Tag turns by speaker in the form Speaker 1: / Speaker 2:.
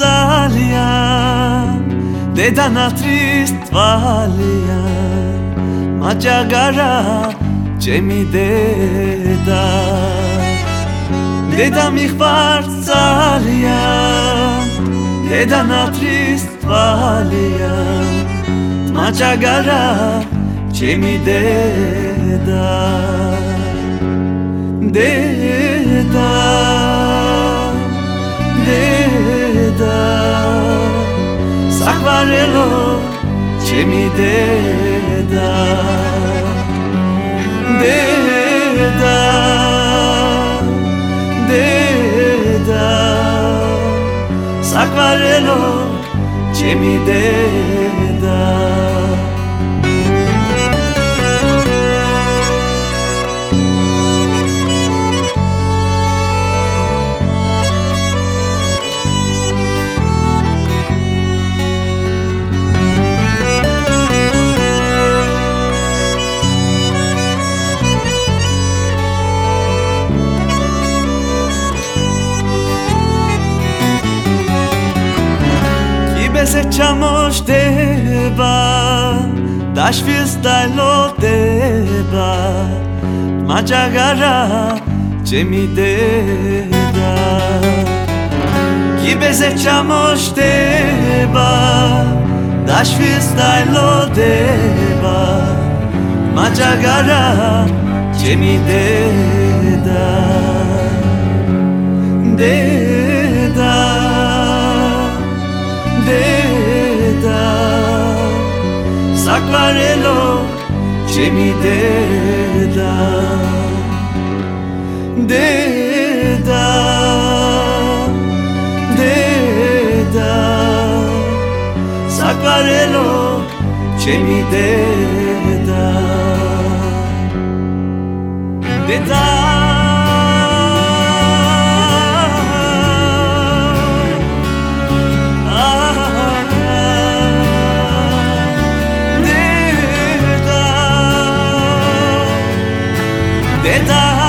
Speaker 1: ძალიან დედა ნათრის თვალიან მაჯაგარა ჩემი დედა. დედა მიხვარ ძალიან დედა ნათრის თვალიან მაჯაგარა ჩემი დედა. დედა lo ce mi de da de da de da. Sacvarelo ce mi de da. desechamos deba Das lo deba Magyagara Gemideda Que desechamos deba Das lo deba Magyagara Gemideda Deba parello ce mi deda deda deda sacparello ce mi deda deda Eta